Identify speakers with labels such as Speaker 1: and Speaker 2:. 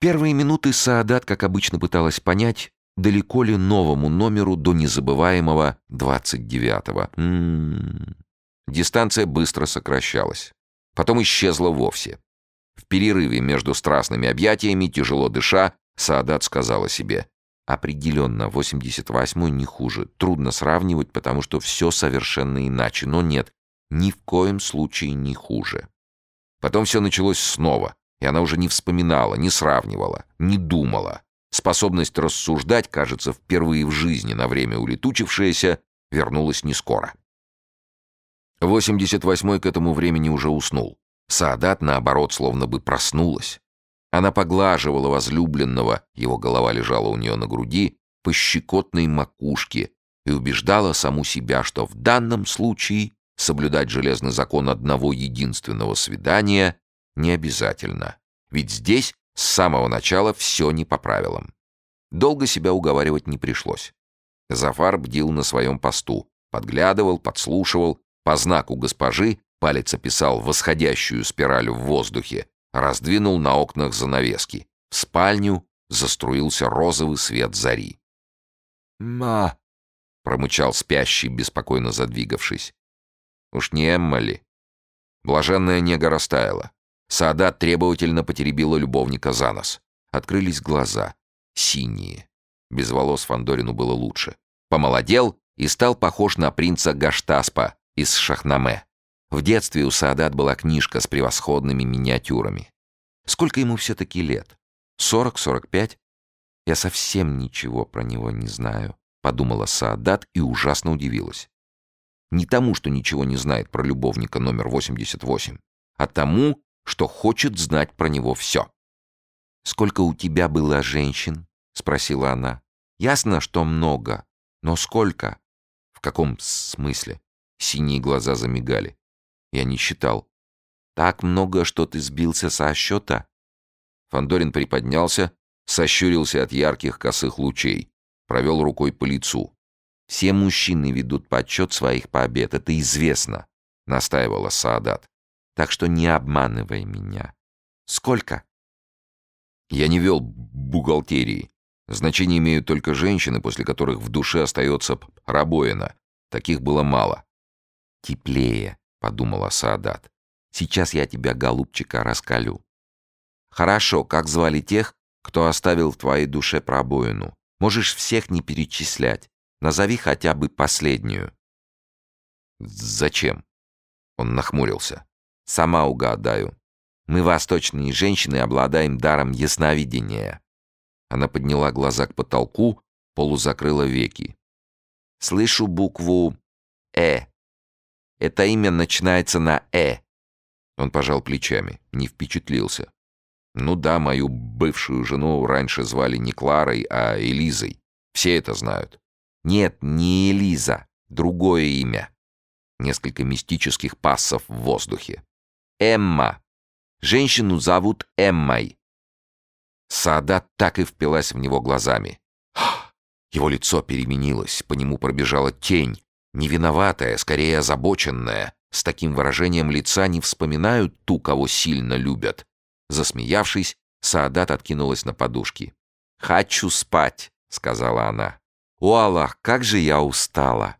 Speaker 1: первые минуты Саадат, как обычно, пыталась понять, далеко ли новому номеру до незабываемого 29-го. М-м-м. Дистанция быстро сокращалась. Потом исчезла вовсе. В перерыве между страстными объятиями, тяжело дыша, Саадат сказала себе, «Определенно, 88-й не хуже. Трудно сравнивать, потому что все совершенно иначе. Но нет, ни в коем случае не хуже». Потом все началось снова, и она уже не вспоминала, не сравнивала, не думала. Способность рассуждать, кажется, впервые в жизни на время улетучившаяся, вернулась не скоро. 88-й к этому времени уже уснул. Саадат, наоборот, словно бы проснулась. Она поглаживала возлюбленного, его голова лежала у нее на груди, по щекотной макушке и убеждала саму себя, что в данном случае соблюдать железный закон одного единственного свидания не обязательно. Ведь здесь с самого начала все не по правилам. Долго себя уговаривать не пришлось. Зафар бдил на своем посту, подглядывал, подслушивал, по знаку госпожи палец описал восходящую спираль в воздухе, раздвинул на окнах занавески. В спальню заструился розовый свет зари. «Ма!» — промычал спящий, беспокойно задвигавшись. «Уж не Эмма ли?» Блаженная нега растаяла. Саадат требовательно потеребила любовника за нос. Открылись глаза. Синие. Без волос Фандорину было лучше. Помолодел и стал похож на принца Гаштаспа из Шахнаме. В детстве у Саадат была книжка с превосходными миниатюрами. Сколько ему все-таки лет? Сорок, сорок пять? Я совсем ничего про него не знаю, подумала Саадат и ужасно удивилась. Не тому, что ничего не знает про любовника номер 88, а тому, что хочет знать про него все. «Сколько у тебя было женщин?» — спросила она. «Ясно, что много, но сколько?» «В каком смысле?» Синие глаза замигали. Я не считал. «Так много, что ты сбился со счета?» Фандорин приподнялся, сощурился от ярких косых лучей, провел рукой по лицу. «Все мужчины ведут подсчет своих побед, это известно», — настаивала Саадат. Так что не обманывай меня. Сколько? Я не вел бухгалтерии. Значение имеют только женщины, после которых в душе остается пробоина. Таких было мало. «Теплее», — подумала Саадат. «Сейчас я тебя, голубчика, раскалю». «Хорошо, как звали тех, кто оставил в твоей душе пробоину? Можешь всех не перечислять. Назови хотя бы последнюю». «Зачем?» Он нахмурился. Сама угадаю. Мы, восточные женщины, обладаем даром ясновидения». Она подняла глаза к потолку, полузакрыла веки. «Слышу букву «э». Это имя начинается на «э». Он пожал плечами, не впечатлился. «Ну да, мою бывшую жену раньше звали не Кларой, а Элизой. Все это знают». «Нет, не Элиза. Другое имя». Несколько мистических пассов в воздухе. Эмма. Женщину зовут Эммой. Саадат так и впилась в него глазами. Его лицо переменилось, по нему пробежала тень, невиноватая, скорее озабоченная. С таким выражением лица не вспоминают ту, кого сильно любят. Засмеявшись, Саадат откинулась на подушки. «Хочу спать», — сказала она. «О, Аллах, как же я устала!»